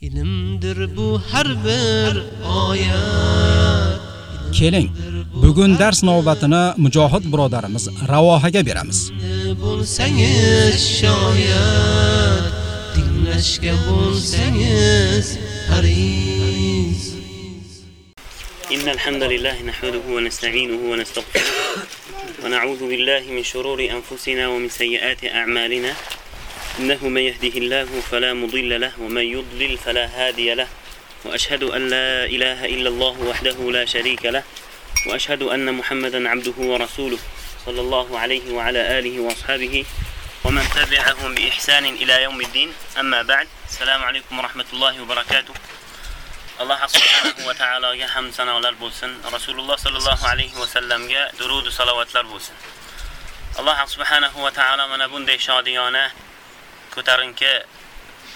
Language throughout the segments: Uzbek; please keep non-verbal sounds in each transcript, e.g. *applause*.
Ilmdir bu har bir oyat. Keling, bugun dars navbatini mujohid birodarimiz Ravohaga beramiz. Bo'lsangiz shoyat, tinglashga bo'lsangiz haris. إن الحمد لله نحمده ونستعينه ونستغفره ونعوذ بالله من شرور أنفسنا ومن سيئات أعمالنا إنه من يهده الله فلا مضل له ومن يضلل فلا هادي له. وأشهد أن لا إله إلا الله وحده لا شريك له وأشهد أن محمدا عبده ورسوله صلى الله عليه وعلى آله وأصحابه ومن تبعهم بإحسان إلى يوم الدين. أما بعد السلام عليكم ورحمة الله وبركاته. alloh subhanahu va taologa hamd sanolar bo'lsin rasululloh sollallohu alayhi vasallamga durudu salovatlar bo'lsin alloh subhanahu va taolo mana bunday shodiyona ko'tarinki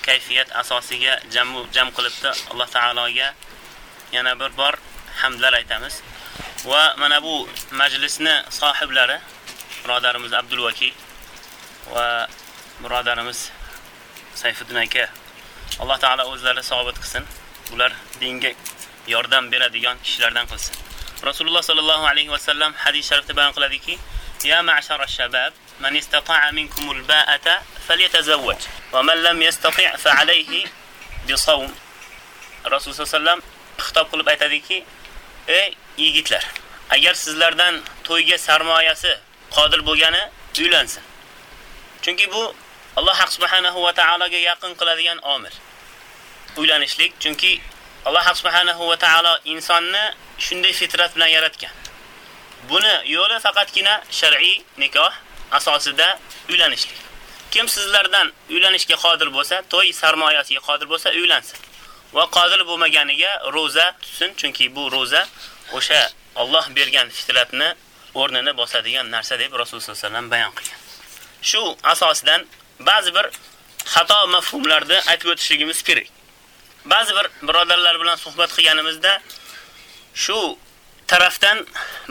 kayfiyat asosiga jam jam qilibdi. Alloh taologa yana bir bor hamdlar aytamiz. Va mana bu majlisni sohiblari birodarimiz abdulvakil va birodarimiz sayfiddin aka alloh taolo o'zlari sobit qilsin. Bular dinga yordam beradigan kishilardan qilsin. Rasululloh sallallohu alayhi va sallam hadis sharifda bayon qiladiki ya ma'shara shabab man istata'a minkum al-ba'ata falyatazawwaj لم man lam بصوم Rasul alayhi rasululloh sallallohu alayhi xitob qilib aytadiki ey yigitlar agar sizlardan to'yga sarmoyasi qodir bo'lgani uylansin. Chunki bu alloh subhanahu va taologa yaqin qiladigan omil. Uylanishlik chunki alloh subhanahu va taolo insonni shunday fitrat bilan yaratgan. Buni yo'li faqatgina shar'iy nikoh asosida uylanishlik. Kim sizlardan uylanishga qodir bo'lsa to'y sarmoyasiga qodir bo'lsa uylansin. Va qodir bo'lmaganiga ro'za tutsin chunki bu ro'za o'sha Alloh bergan fitratni o'rnini bosadigan narsa deb Rasululloh sollallohu alayhi vasallam bayon qilgan. Shu asosidan ba'zi bir xato mafhumlarni aytib o'tishligimiz kerak. Ba'zi bir birodarlar bilan suhbat qilganimizda shu tarafdan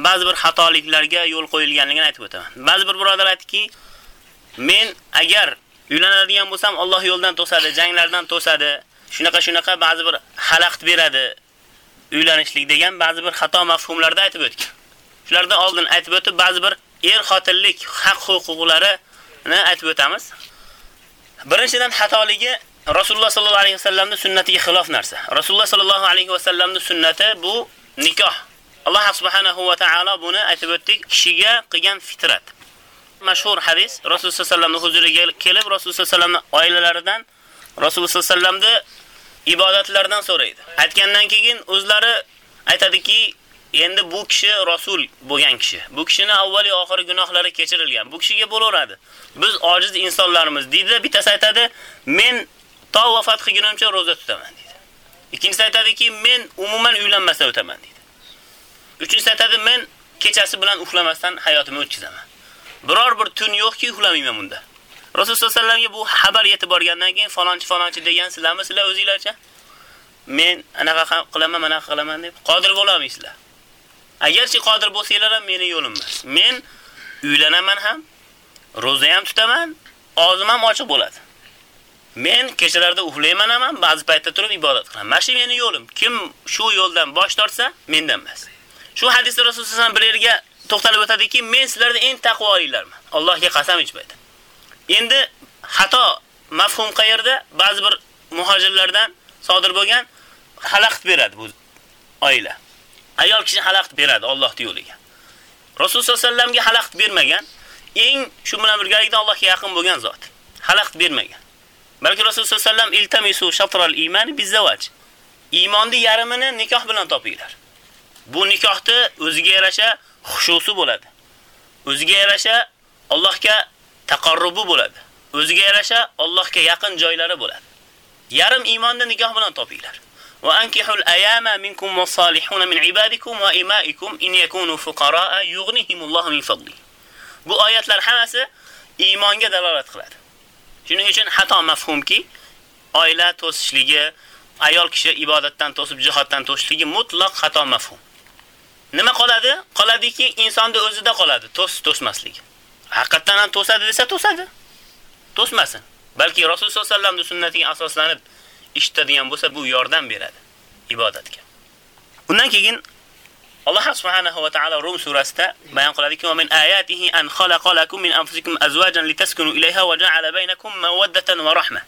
ba'zi bir xatoliklarga yo'l qo'yilganligini aytib o'taman. Ba'zi bir birodar aytdiki, men agar uylanadigan bo'lsam Alloh yo'ldan to'sadi, janglardan to'sadi, shunaqa shunaqa ba'zi bir xalaqt beradi uylanishlik degan ba'zi bir xato mafhumlarda aytib o'tgan. Shulardan oldin aytib o'tib, ba'zi bir er xotinlik haq huquqlarini aytib o'tamiz. Birinchidan xatoligi Rasululloh sallallohu alayhi vasallamning sunnatiga xilof narsa. Rasululloh sallallohu alayhi vasallamning sunnati bu nikoh. Alloh subhanahu va taolo buni aytib o'tdik, kishiga qilgan fitrat. Mashhur hadis Rasululloh sallallohu alayhi vasallamning huzuriga kelib, Rasululloh sallallohu alayhi vasallam oilalaridan Rasululloh sallallohu alayhi vasallamni ibodatlardan so'raydi. Aytgandan keyin o'zlari aytadiki, endi bu kishi rasul bo'lgan kishi. Bu kishini avvali oxiri gunohlari kechirilgan. Bu kishiga bo'laveradi. Biz ojiz insonlarimiz deydi, bittasi aytadi, men to vafot qilgunimcha roza tutaman deydi. Ikkinchisi aytadiki, men umuman uylanmasdan o'taman deydi. Uchinchisi aytadi, men kechasi bilan uxlamasdan hayotimni o'tkazaman. Biror bir tun yo'qki, uxlamayman bunda. Rasululloh sollallohu alayhi vasallamga bu xabar yetib borgandan keyin falonchi falonchi degan sizlarmi sizlar o'zingizlarcha? Men anaqa qilaman, mana qilaman deb qodir bo'lolmaysizlar. Agarchi qodir bo'lsanglar ham meni yo'lim emas. Men uylanaman ham, roza ham tutaman, og'zim ham ochiq bo'ladi. Men kechalarda uxlayman ham, ba'zi paytda turib ibodat qilaman. Mana meni yo'lim. Kim shu yo'ldan bosh tortsa, mendan emas. Shu hadisda Rasululloh sallallohu alayhi vasallam bir yerga to'xtalib o'tadiki, men sizlardan eng taqvolilarman. Allohga qasam ichmaydi. Endi xato mafhum qayerda? Ba'zi bir muhojirlardan sodir bo'lgan xalaqit beradi bu oila. Ayol kishi xalaqit beradi Alloh yo'liga. Rasululloh sollallohu alayhi vasallamga xalaqt bermagan, eng shu bilan birgalikda Allohga yaqin bo'lgan zot. Xalaqit bermagan. Balki Rasululloh sollallohu alayhi vasallam iltamisu shatral iymon bizawaj. Iymonning yarmini nikoh bilan topinglar. Bu nikohni o'ziga yarasha xushusi bo'ladi. O'ziga yarasha Allohga taqarrubi bo'ladi. O'ziga yarasha Allohga yaqin joylari bo'ladi. Yarim iymonni nikoh bilan topinglar. Va ankihul ayama minkum was-salihuna min ibadikum va imaikum in yakunu fuqaraa yughnihimullohu min fadli. Bu oyatlar hammasi iymonga dalolat qiladi. Shuning uchun xato mafhumki, oila to'sishligi, ayol kishi ibodatdan to'sib jihoddan to'sishligi mutlaq xato mafhum. Nima qoladi? Qoladiki, insonda o'zida qoladi, to's to'smaslik. Haqiqatan ham to'sadi desa to'sadi. To'smasin. balki Rasululloh sollallohu alayhi vasallamning sunnatiga asoslanib eshitadigan bo'lsa, bu yordam beradi ibodatga. Undan keyin Alloh subhanahu va taolo Rum surasida bayon qiladiki, "Va min ayatihi an khalaqa lakum min anfusikum azwajan litaskunu ilayha va ja'ala baynakum mawaddatan va rahma."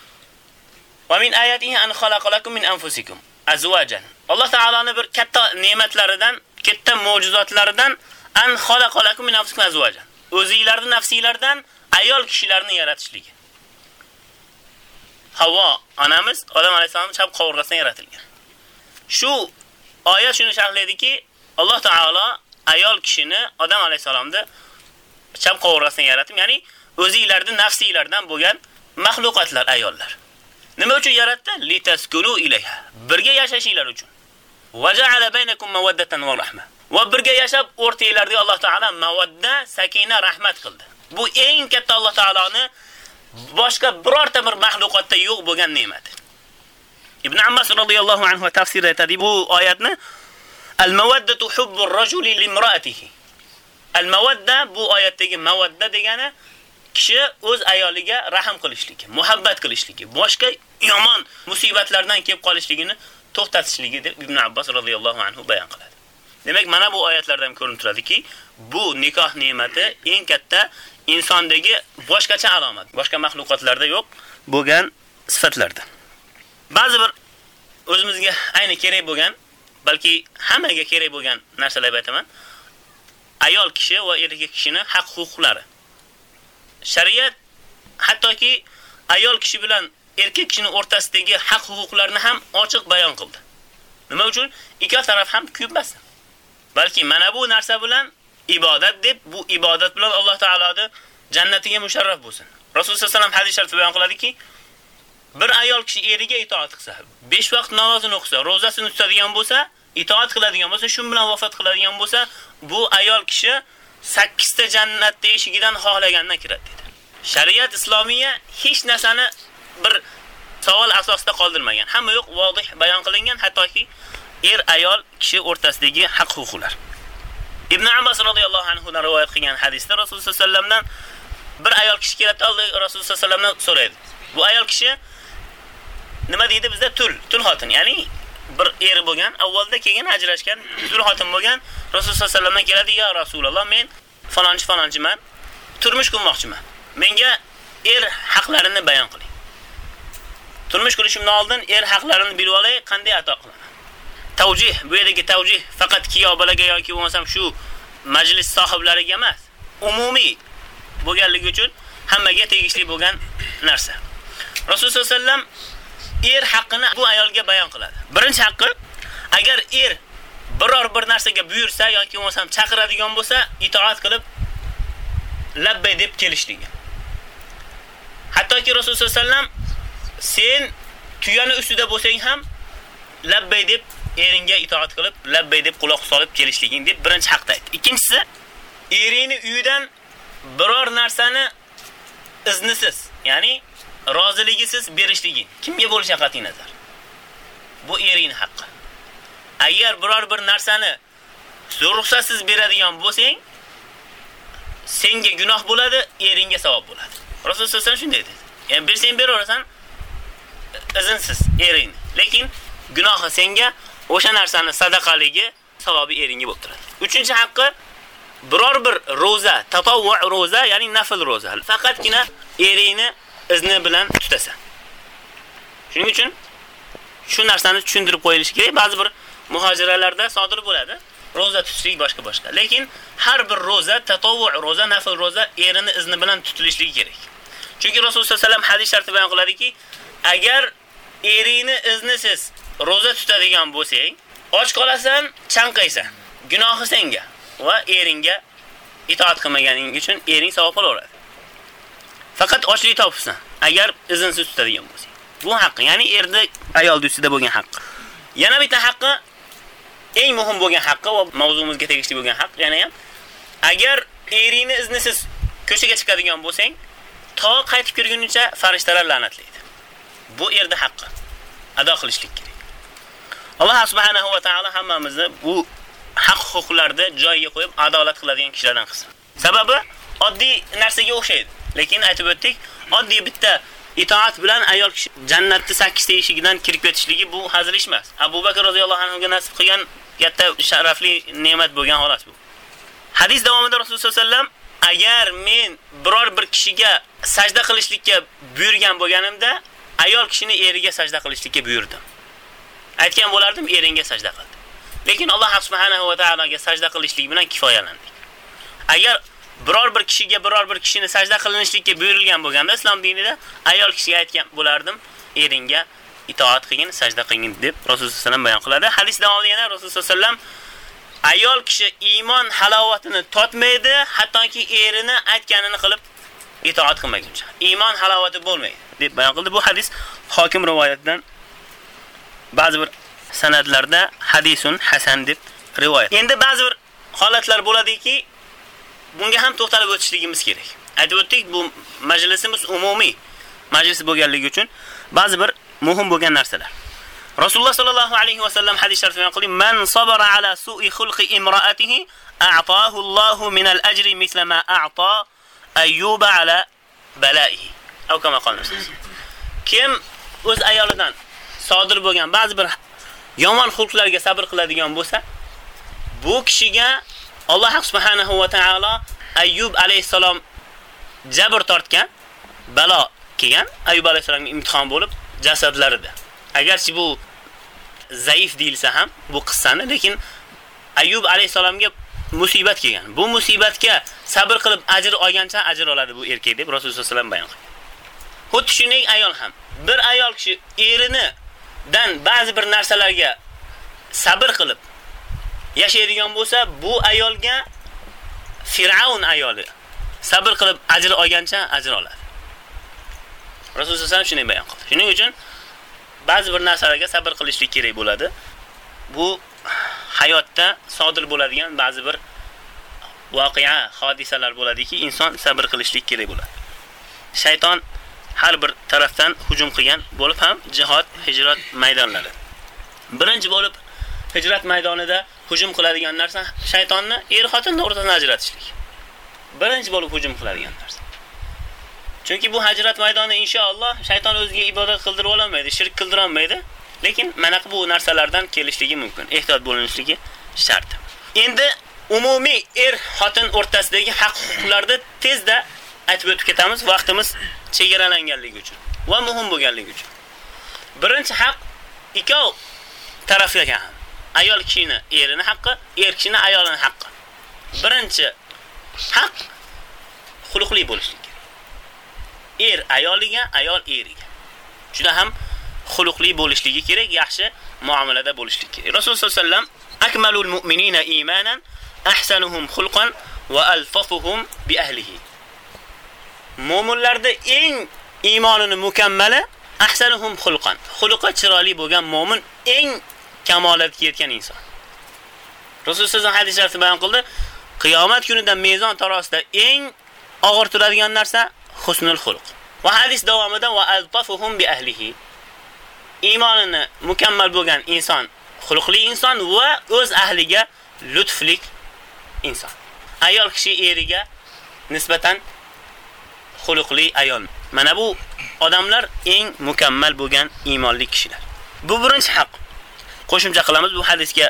Va min ayatihi an khalaqa lakum min anfusikum azwajan. Alloh taoloning bir katta ne'matlaridan, katta mo'jizotlaridan an xalaqalakum min anfusikum azwajan. O'zingizlarning nafsingizlardan ayol kishilarni yaratishligi. Havo onamiz Odam alayhisolamning chap qovurg'asidan yaratilgan. Shu oyat shuni sharhlaydiki, Alloh taolo ayol kishini Odam alayhisolamni chap qovurg'asidan yaratib, ya'ni o'zingizlarning nafsingizlardan bo'lgan mahluqatlar ayollar. Nima uchun yaratdi? Litaskunu ilayha. Birga yashashinglar uchun. Va ja'ala baynakum mawaddatan va rahma. Va birga yashab o'rtangizlarda Alloh taolo mawadda, sakina, rahmat qildi. Bu eng katta Alloh taoloning boshqa birorta bir mahluqotda yo'q bo'lgan ne'mati. Ibn Abbas radhiyallohu anhu tafsir aytadi bu oyatni Al-mawaddatu hubbu ar-rajuli limra'atihi. Al-mawadda bu oyatdagi mawadda degani kishi o'z ayoliga rahm qilishligi, muhabbat qilishligi, boshqa yomon musibatlardan kelib qolishligini to'xtatishligi deb Ibn Abbos radhiyallohu anhu bayon qiladi. Demak, mana bu oyatlardan ko'rinib turadiki, bu nikoh ne'mati eng katta insondagi boshqacha alomat, boshqa mahluqotlarda yo'q bo'lgan sifatlardan. Ba'zi bir o'zimizga ayni kerak bo'lgan, balki hammaga kerak bo'lgan narsalar aytaman. Ayol kishi va erkak kishining haq-huquqlari. Shariat hattoki ayol kishi bilan erkak kishining o'rtasidagi haq-huquqlarni ham ochiq bayon qildi. Nima uchun? Ikkala taraf ham kuyibmasin. Balki mana bu narsa bilan ibodat deb bu ibodat bilan Alloh taoloni jannatiga musharraf bo'lsin. Rasululloh sollallohu alayhi vasallam hadis sharifi bayon qiladiki, bir ayol kishi eriga itoat qilsa, 5 vaqt namozini o'qisa, ro'zasini tutadigan bo'lsa, itoat qiladigan bo'lsa, shu bilan vafot qiladigan bo'lsa, bu ayol kishi 8 ta jannat eshigidan xohlagandan kiradi dedi. Shariat islomiya hech narsani bir savol asosida qoldirmagan. Hamma yo'q vodih bayon qilingan, hattoki er ayol kishi o'rtasidagi haq-huquqlar. Ibn Abbas radhiyallohu anhu dan rivoyat qilgan hadisda Rasululloh sollallohu alayhi vasallamdan bir ayol kishi keladi, Rasululloh sollallohu alayhi vasallamdan so'raydi. Bu ayol kishi nima deydi bizda tul, tul xotin, ya'ni bir eri bo'lgan, avvalda keyin ajrashgan tul xotin bo'lgan Rasululloh sollallohu alayhi vasallamdan keladi, "Ya Rasululloh, men falonchi falonchiman, turmush qurmoqchiman. Menga er haqlarini bayon qiling." Turmush qurishimdan oldin er haqlarini bilib olay, qanday ato qilaman? Tavjih, bu yerdagi tavjih faqat kiyov yoki bo'lmasam shu majlis sohiblariga emas, umumiy bo'lganligi uchun hammaga tegishli bo'lgan narsa. Rasululloh sollallohu alayhi vasallam er haqqini bu ayolga bayon qiladi. Birinchi haqqi agar er biror bir narsaga buyursa yoki bo'lmasam chaqiradigan bo'lsa, itoat qilib labbay deb kelishligi. Hattoki Rasululloh sollallohu alayhi vasallam sen tuyani ustida bo'lsang ham labbay deb eringga itoat qilib, labbay deb quloq solib kelishliging deb birinchi haqda aytdi. Ikkinchisi, eringni uyidan biror narsani iznisiz, ya'ni roziligisiz berishliging kimga bo'lishi qat'i nazar. Bu eringning haqqi. Agar biror bir narsani ruxsatsiz beradigan bo'lsang, senga gunoh bo'ladi, eringga savob bo'ladi. Rasululloh sollallohu alayhi vasallam shunday dedi. Ya'ni bersang beraversan izinsiz ering. Lekin gunohi senga o'sha narsani sadaqaligi savobi eringga bo'lib turadi. Uchinchi haqqi biror bir roza, tatavvu roza, ya'ni nafl roza. Faqatgina eringni izni bilan tutasan. Shuning uchun shu narsani tushuntirib qo'yilishi kerak. Ba'zi bir muhojiralarda sodir bo'ladi. Roza tutishlik boshqa boshqa. Lekin har bir roza, tatavvu roza, nafl roza erini izni bilan tutilishligi kerak. Chunki Rasululloh sollallohu alayhi vasallam hadis sharti bayon qiladiki, agar eringni iznisiz roza tutadigan bo'lsang, och qolasan, chanqaysan. Gunohi senga va eringga itoat qilmaganing uchun ering savob olaveradi. Faqat ochlik topibsan, agar izinsiz tutadigan bo'lsang. Bu haqqi, ya'ni erni ayol ustida bo'lgan haqqi. Yana bitta haqqi eng muhim bo'lgan haqqi va mavzumizga tegishli bo'lgan haqq yana ham agar eringni iznisiz ko'chaga chiqadigan bo'lsang, to qaytib kirgunicha farishtalar la'natlaydi. Bu erda haqqi. Ado qilishlik kerak. Alloh subhanahu va taolo hammamizni bu haq-huquqlarni joyiga qo'yib adolat qiladigan kishilardan qilsin. Sababi oddiy narsaga o'xshaydi. Lekin aytib o'tdik, oddiy bitta itoat bilan ayol kishi jannatni 8 ta eshigidan kirib ketishligi bu hazil ish emas. Abu Bakr roziyallohu anhu ga nasib qilgan katta sharafli ne'mat bo'lgan xolos bu. Hadis davomida Rasululloh sollallohu alayhi vasallam agar men biror bir kishiga sajda qilishlikka buyurgan bo'lganimda, ayol kishini eriga sajda qilishlikka buyurdim. Aytgan bo'lardim, eringga sajda qil. Lekin Alloh subhanahu va taologa sajda qilishlik bilan kifoyalandik. Agar biror bir kishiga biror bir kishini sajda qilinishlikka buyurilgan bo'lganda islom dinida ayol kishiga aytgan bo'lardim, eringga itoat qilgin, sajda qilgin deb Rasululloh sollallohu alayhi vasallam bayon qiladi. Hadis davomida yana Rasululloh sollallohu alayhi vasallam ayol kishi iymon halovatini totmaydi, hattoki erini aytganini qilib itoat qilmaguncha. Iymon halovati bo'lmaydi deb bayon qildi. Bu hadis Hokim rivoyatidan ba'zi bir sanadlarda hadisun hasan deb rivoyat. Endi ba'zi bir holatlar bo'ladiki, bunga ham to'xtalib o'tishligimiz kerak. Aytib o'tdik, bu majlisimiz umumiy majlis bo'lganligi uchun ba'zi bir muhim bo'lgan narsalar. Rasululloh sallallohu alayhi va sallam hadis sharifida qildi: "Man sabara ala su'i xulqi imra'atihi a'tahu Allohu min al-ajri mithla ma a'ta Ayyuba ala bala'ihi." Aw kama qolamiz. Kim o'z ayolidan sodir bo'lgan ba'zi bir yomon xulqlarga sabr qiladigan bo'lsa, bu kishiga Alloh subhanahu va taolo Ayyub alayhisalom jabr tortgan, balo kelgan Ayyub alayhisalomga imtihon bo'lib jasadlarida. Agarchi bu zaif deyilsa ham bu qissani, lekin Ayyub alayhisalomga musibat kelgan. Bu musibatga sabr qilib ajr olgancha ajr oladi bu erkak deb Rasululloh sollallohu alayhi vasallam bayon qilgan. Xuddi shunday ayol ham bir ayol kishi erini dan ba'zi bir narsalarga sabr qilib yashaydigan bo'lsa, bu ayolga Fir'aun ayoli sabr qilib ajr olgancha ajr oladi. Rasululloh sollallohu shunday bayon qildi. Shuning uchun ba'zi bir narsalarga sabr qilishlik kerak bo'ladi. Bu hayotda sodir bo'ladigan ba'zi bir voqea, hodisalar bo'ladiki, inson sabr qilishlik kerak bo'ladi. Shayton har bir tarafdan hujum qilgan bo'lib ham jihod, hijrat maydonlari. Birinchi bo'lib hijrat maydonida hujum qiladigan narsa shaytonni er xotinni o'rtadan ajratishlik. Birinchi bo'lib hujum qiladigan narsa. Chunki bu hijrat maydoni inshaalloh shayton o'ziga ibodat qildirib olmaydi, shirk qildira olmaydi, lekin mana bu narsalardan kelishligi mumkin. Ehtiyot bo'linishligi shart. Endi umumiy er xotin o'rtasidagi haq huquqlarni tezda aytib o'tib ketamiz, vaqtimiz chegaralanganligi uchun va muhim bo'lganligi uchun. Birinchi haq ikkov tarafga ham. Ayol kishini erini haqqi, er kishini ayolini haqqi. Birinchi haq xuluqli bo'lishlik kerak. Er ayoliga, ayol eriga. Juda ham xuluqli bo'lishligi kerak, yaxshi muomalada bo'lishlik kerak. Rasululloh sollallohu alayhi vasallam akmalul mu'minina imanan ahsanuhum xulqan va alfafuhum bi ahlihi. Mo'minlarda eng iymonini mukammali ahsanuhum xulqan. Xulqi chiroyli bo'lgan mo'min eng kamolatga yetgan inson. Rasul sallallohu alayhi bayon qildi, qiyomat kunida mezon tarosida eng og'ir turadigan narsa husnul xuluq. Va hadis davomida va altafuhum bi ahlihi. Iymonini mukammal bo'lgan inson xuluqli inson va o'z ahliga lutflik inson. Ayol kishi eriga nisbatan xuluqli ayol. Mana bu odamlar eng mukammal bo'lgan iymonli kishilar. Bu birinchi haq. Qo'shimcha qilamiz bu hadisga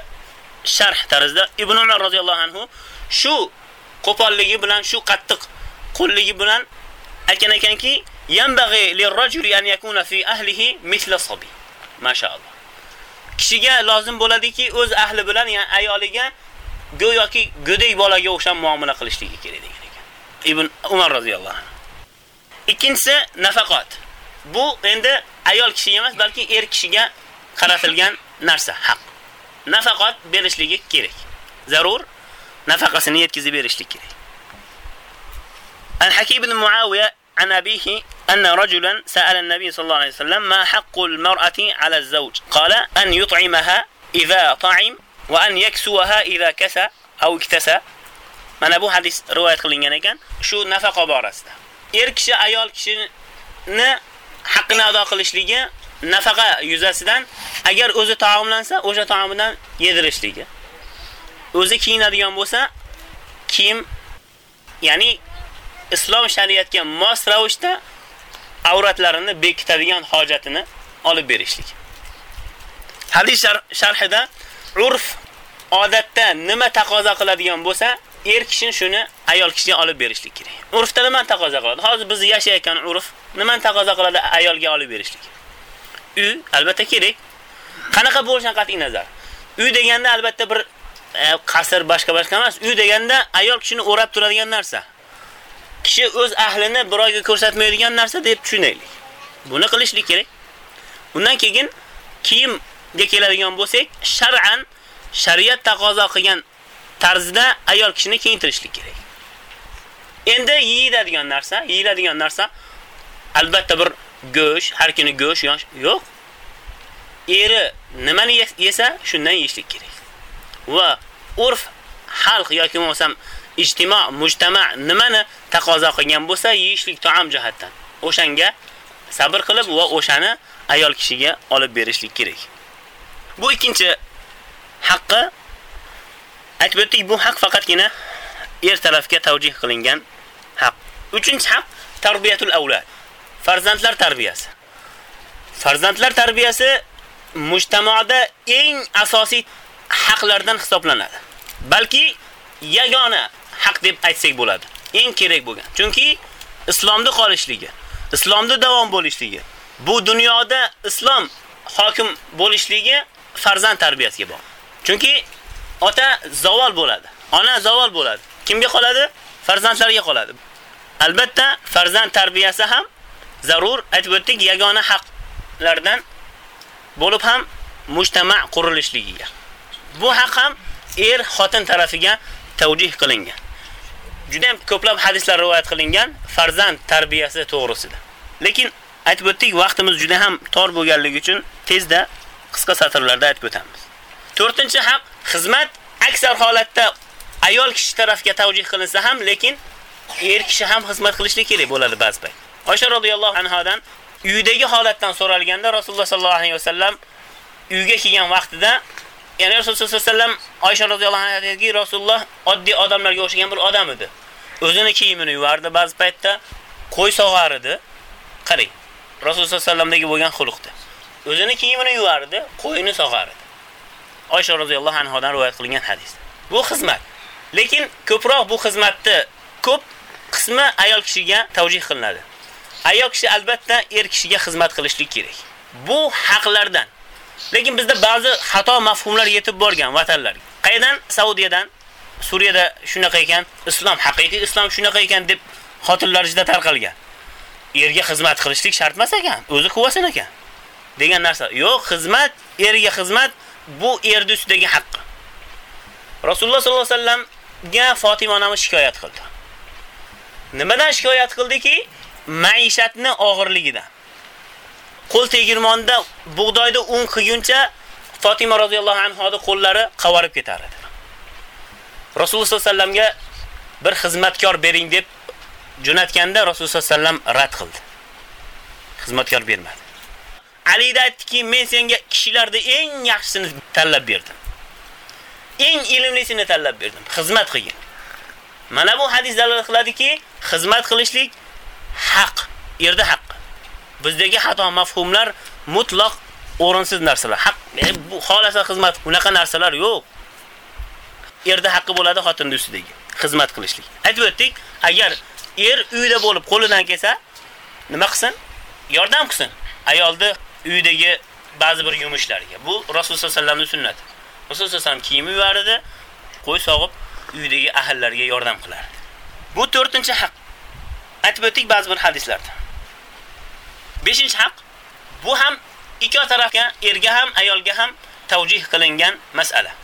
sharh tarzida Ibn Umar roziyallohu anhu shu qo'polligi bilan, shu qattiq qo'lligi bilan aytgan ekanki, yanbaghi lirrajuli an yakuna fi ahlihi mithla sabiy. Mashaalloh. Kishiga lozim bo'ladiki, o'z ahli bilan, ya'ni ayoliga go'yoki go'dak bolaga o'xshab muomala qilishligi kerak degan ekan. Ibn Umar roziyallohu anhu. Ikkinchisi nafaqat. Bu endi ayol kishiga emas, balki er kishiga qaratilgan *laughs* narsa, haq. Nafaqat berishligi kerak. Zarur nafaqasini yetkazib berishlik kerak. Al-Hakim ibn Muawiya عن أبيه أن رجلا سأل النبي صلى الله عليه وسلم ما حق المرأة على الزوج قال أن يطعمها إذا طعم وأن يكسوها إذا كسى أو اكتسى mana bu hadis rivoyat qilingan ekan shu nafaqa borasida er kishi ayol kishini haqqini ado qilishligi nafaqa yuzasidan agar o'zi taomlansa o'sha taomidan yedirishligi o'zi kiyinadigan bo'lsa kiyim ya'ni islom shariatiga mos ravishda avratlarini bekitadigan hojatini olib berishlik. Hadis sharhida urf odatda nima taqozo qiladigan bo'lsa, er kishini shuni ayol kishiga olib berishlik kerak. Urfda nima taqozo qiladi? Hozir biz yashayotgan urf nima taqozo qiladi ayolga olib berishlik? Uy albatta kerak. Qanaqa bo'lishidan qat'i nazar. Uy deganda albatta bir e, qasr boshqa boshqa emas. Uy deganda ayol kishini o'rab turadigan narsa. Kishi o'z ahlini birovga ko'rsatmaydigan narsa deb tushunaylik. Buni qilishlik kerak. Undan keyin kiyimga keladigan bo'lsak, shar'an shariat taqozo qilgan tarzda ayol kishini kiyintirishlik kerak. Endi yeyiladigan narsa, yeyiladigan narsa albatta bir go'sht, har kuni go'sht yo'q. Eri nimani yesa, shundan yeyishlik kerak. Va urf xalq yoki bo'lmasam ijtimo, mujtama nimani taqozo qilgan bo'lsa, yeyishlik taom jihatdan. O'shanga sabr qilib va o'shani ayol kishiga olib berishlik kerak. Bu ikkinchi haqqi aytib o'tdik, bu haq faqatgina er tarafga tavjih qilingan haq. Uchinchi haq tarbiyatul avlad. Farzandlar tarbiyasi. Farzandlar tarbiyasi mujtamoada eng asosiy haqlardan hisoblanadi. Balki yagona haq deb aytsak bo'ladi. Eng kerak bo'lgan. Chunki islomda qolishligi, islomda davom bo'lishligi, bu dunyoda islom hokim bo'lishligi farzand tarbiyasiga bog'liq. Chunki ota zavol bo'ladi, ona zavol bo'ladi. Kimga qoladi? Farzandlarga qoladi. Albatta, farzand tarbiyasi ham zarur, aytib o'tdik, yagona haqlardan bo'lib ham mujtama qurilishligiga. Bu haq ham er xotin tarafiga tavjih qilingan. Juda ham ko'plab hadislar rivoyat qilingan farzand tarbiyasi to'g'risida. Lekin aytib o'tdik, vaqtimiz juda ham tor bo'lganligi uchun tezda qisqa satrlarda aytib o'tamiz. 4-haq xizmat aksar holatda ayol kishi tarafga tavjih qilinsa ham, lekin er kishi ham xizmat qilishi kerak bo'ladi ba'zi payt. Oysha radhiyallohu anhadan uydagi holatdan so'ralganda Rasululloh sallallohu alayhi vasallam uyga kelgan vaqtida ya'ni Rasululloh sallallohu alayhi vasallam Oysha radhiyallohu anha Rasululloh oddiy odamlarga o'xshagan bir odam edi. O'zini kiyimini yuvardi ba'zi paytda, qo'y sog'ar edi. Qarang, Rasululloh sollallohu alayhi vasallamdagi bo'lgan xulqda. O'zini kiyimini yuvardi, qo'yini sog'ardi. Oysha roziyallohu anhodan rivoyat qilingan hadis. Bu xizmat. Lekin ko'proq bu xizmatni ko'p qismi ayol kishiga tavjih qilinadi. Ayol kishi albatta er kishiga xizmat qilishlik kerak. Bu haqlardan. Lekin bizda ba'zi xato mafhumlar yetib borgan vatanlarga. Qaydan? Saudiyadan, Suriyada shunaqa ekan, islom haqiqiy islom shunaqa ekan deb xotinlar ichida tarqalgan. Erga xizmat qilishlik shart emas ekan, o'zi quvasin ekan. degan narsa. Yo'q, xizmat, erga xizmat bu erdi ustidagi haqqi. Rasululloh sollallohu alayhi vasallamga Fatima onamiz shikoyat qildi. Nimadan shikoyat qildiki? Maishatni og'irligidan. Qo'l tegirmonda bug'doyda un qilguncha Fatima roziyallohu anha qo'llari qavarib ketar edi. Rasululloh sallamga bir xizmatkor bering deb jo'natganda Rasululloh sallam rad qildi. Xizmatkor bermadi. Ali aytdiki, men senga kishilarda eng yaxshisini tanlab berdim. Eng ilmlisini tanlab berdim. Xizmat qilgin. Mana bu hadis dalil qiladiki, xizmat qilishlik haq, yerda haq. Bizdagi xato mafhumlar mutlaq o'rinsiz narsalar. Haq, e, bu xolasa xizmat, unaqa narsalar yo'q. Erda haqqi bo'ladi xotinning ustidagi xizmat qilishlik. Aytib o'tdik, agar er uyda bo'lib qo'lidan kelsa, nima qilsin? Yordam qilsin. Ayolni uydagi ba'zi bir yumushlariga. Bu Rasululloh sollallohu alayhi vasallamning sunnati. Rasululloh sollallohu alayhi kiyim yuvardi, qo'y sog'ib uydagi ahllarga yordam qilardi. Bu 4-chi haq. Aytib o'tdik ba'zi bir hadislarda. 5-haq bu ham ikki tarafga, erga ham, ayolga ham tavjih qilingan masala.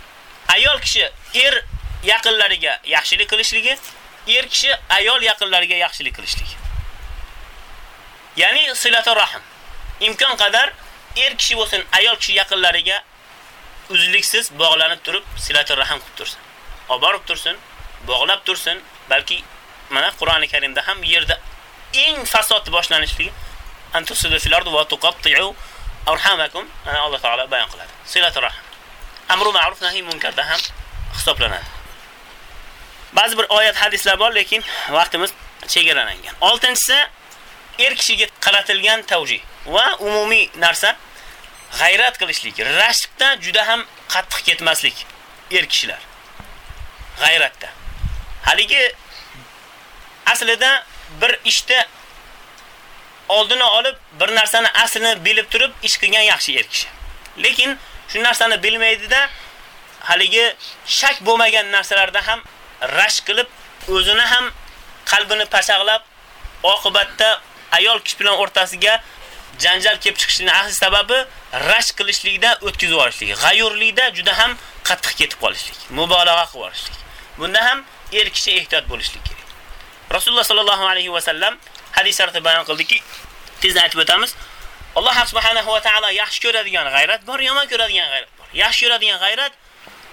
Ayol kishi er yaqinlariga yaxshilik qilishligi, er kishi ayol yaqinlariga yaxshilik qilishligi. Ya'ni silatu rahim. imkon qadar er kishi bo'lsin, ayol kishi yaqinlariga uzluksiz bog'lanib turib, silatu rahim qilib tursin. Oborib tursin, bog'lab tursin, balki mana Qur'oni Karimda ham yerda eng fasod boshlanishligi antusidu fil ardi va tuqatti'u arhamakum ana Alloh taolo bayon qiladi. Silatu rahim. Amru ma'ruf nahiy munkarda ham hisoblanadi. Ba'zi bir oyat hadislar bor, lekin vaqtimiz chegaralangan. 6-si er kishiga qaratilgan tavjih va umumiy narsa g'ayrat qilishlik, rashkdan juda ham qattiq ketmaslik er kishilar. G'ayratda. Haligi aslida bir ishda oldini olib, bir narsani aslini bilib turib ish qilgan yaxshi er kishi. Lekin shu narsani bilmaydida haligi shak bo'lmagan narsalarda ham rash qilib, o'zini ham qalbini pashaqlab, oqibatda ayol kishi bilan o'rtasiga janjal kelib chiqishining asl sababi rash qilishlikda o'tkazib yuborishlik, g'ayurlikda juda ham qattiq ketib qolishlik, mubolag'a qilib yuborishlik. Bunda ham er kishi ehtiyot bo'lishlik kerak. Rasululloh sallallohu alayhi va sallam hadislarda bayon qildiki, tez aytib o'tamiz. Alloh subhanahu va taolo yaxshi ko'radigan g'ayrat bor, yomon ko'radigan g'ayrat bor. Yaxshi ko'radigan g'ayrat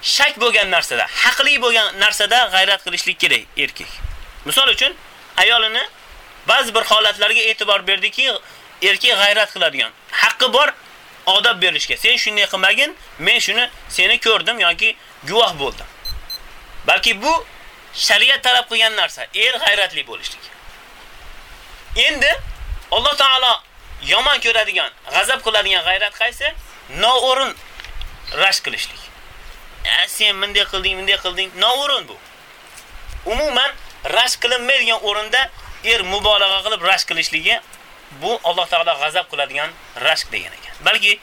shak bo'lgan narsada, haqli bo'lgan narsada g'ayrat qilishlik kerak erkak. Misol uchun ayolini ba'zi bir holatlarga e'tibor berdiki, erkak g'ayrat qiladigan. Haqqi bor odob berishga. Sen shunday qilmagin, men shuni seni ko'rdim yoki guvoh bo'ldim. Balki bu shariat talab qilgan narsa, er g'ayratli bo'lishlik. Endi Alloh taolo yomon ko'radigan, g'azab qiladigan g'ayrat qaysi? Noo'rin rash qilishlik. E, sen bunday qilding, bunday qilding, noo'rin bu. Umuman rash qilinmaydigan o'rinda er mubolag'a qilib rash qilishligi bu Alloh taolo g'azab qiladigan rashk degan ekan. Balki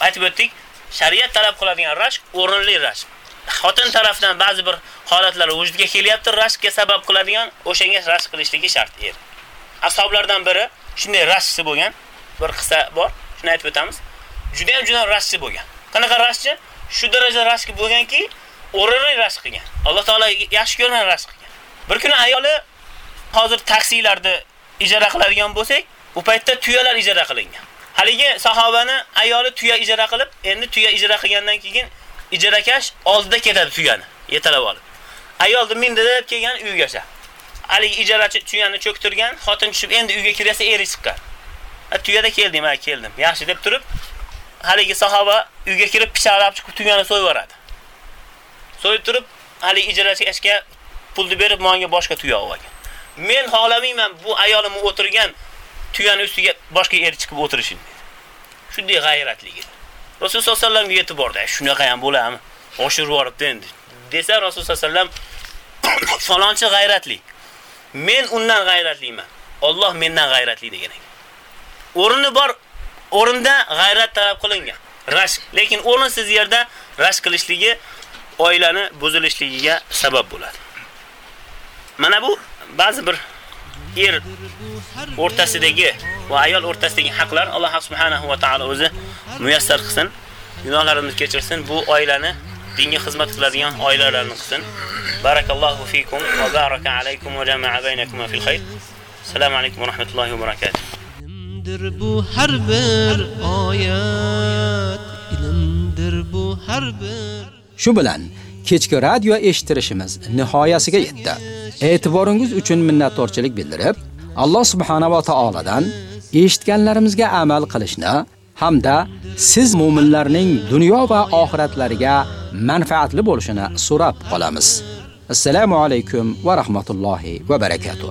aytib o'tdik, shariat talab qiladigan rashk o'rinli rashk. Xotin tarafdan ba'zi bir holatlar vujudga kelyapti, rashkka sabab qiladigan o'shanga rashk qilishligi shart er. Ashoblardan biri shunday rashsi bo'lgan bir qissa bor. Shuni aytib o'tamiz. Juda ham juda rashchi bo'lgan. Qanaqa rashchi? Shu darajada rashk bo'lganki, o'rinli rashk qilgan. Alloh taolo yaxshi ko'rgan rashk qilgan. Bir kuni ayoli hozir taksilarda ijara qiladigan bo'lsak, u paytda tuyalar ijara qilingan. Haligi sahobani ayoli tuya ijara qilib, endi tuya ijara qilgandan keyin ijarakash oldida ketadi tuyani, yetalab olib. Ayolni mindi deb kelgan uygacha. Haligi ijarachi tuyani cho'ktirgan, xotin tushib endi uyga kirsa eri chiqqan. Tuyada keldim, ha keldim. Yaxshi deb turib, haligi sahoba uyga kirib pichoqlab chiqib tuyani so'yib yuboradi. So'yib turib, haligi ijarachiga pulni berib, menga boshqa tuya olgan. Men xohlamayman bu ayolim o'tirgan tuyani ustiga boshqa er chiqib o'tirishini. Shunday g'ayratligi. Rasululloh sollallohu alayhi vasallamga yetib bordi. Shunaqa ham bo'ladimi? Oshirib yuboribdi endi. Desa Rasululloh sollallohu alayhi vasallam *coughs* falonchi g'ayratli. Men undan g'ayratliman. Alloh mendan g'ayratli degan ekan. O'rni bor, o'rinda g'ayrat talab qilingan. Rashk, lekin o'rinsiz yerda rashk qilishligi oilani buzilishligiga sabab bo'ladi. Mana bu ba'zi bir er o'rtasidagi va ayol o'rtasidagi haqlar Alloh subhanahu va taolo o'zi muyassar qilsin. Gunohlarimizni kechirsin. Bu oilani dinga xizmat qiladigan oilalarni qilsin. Barakallohu fikum va baraka alaykum va jama'a baynakum fil khayr. Assalomu alaykum va rahmatullohi va barakatuh. Ilmdir bu har bir oyat ilmdir bu har bir Shu bilan kechki radio eshittirishimiz nihoyasiga yetdi. E'tiboringiz uchun minnatdorchilik bildirib, Alloh subhanahu va taoladan eshitganlarimizga amal qilishni hamda siz mu'minlarning dunyo va oxiratlariga manfaatli bo'lishini so'rab qolamiz. Assalomu alaykum va rahmatullohi va barakatuh.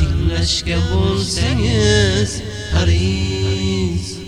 Tinglashga bo'lsangiz hariz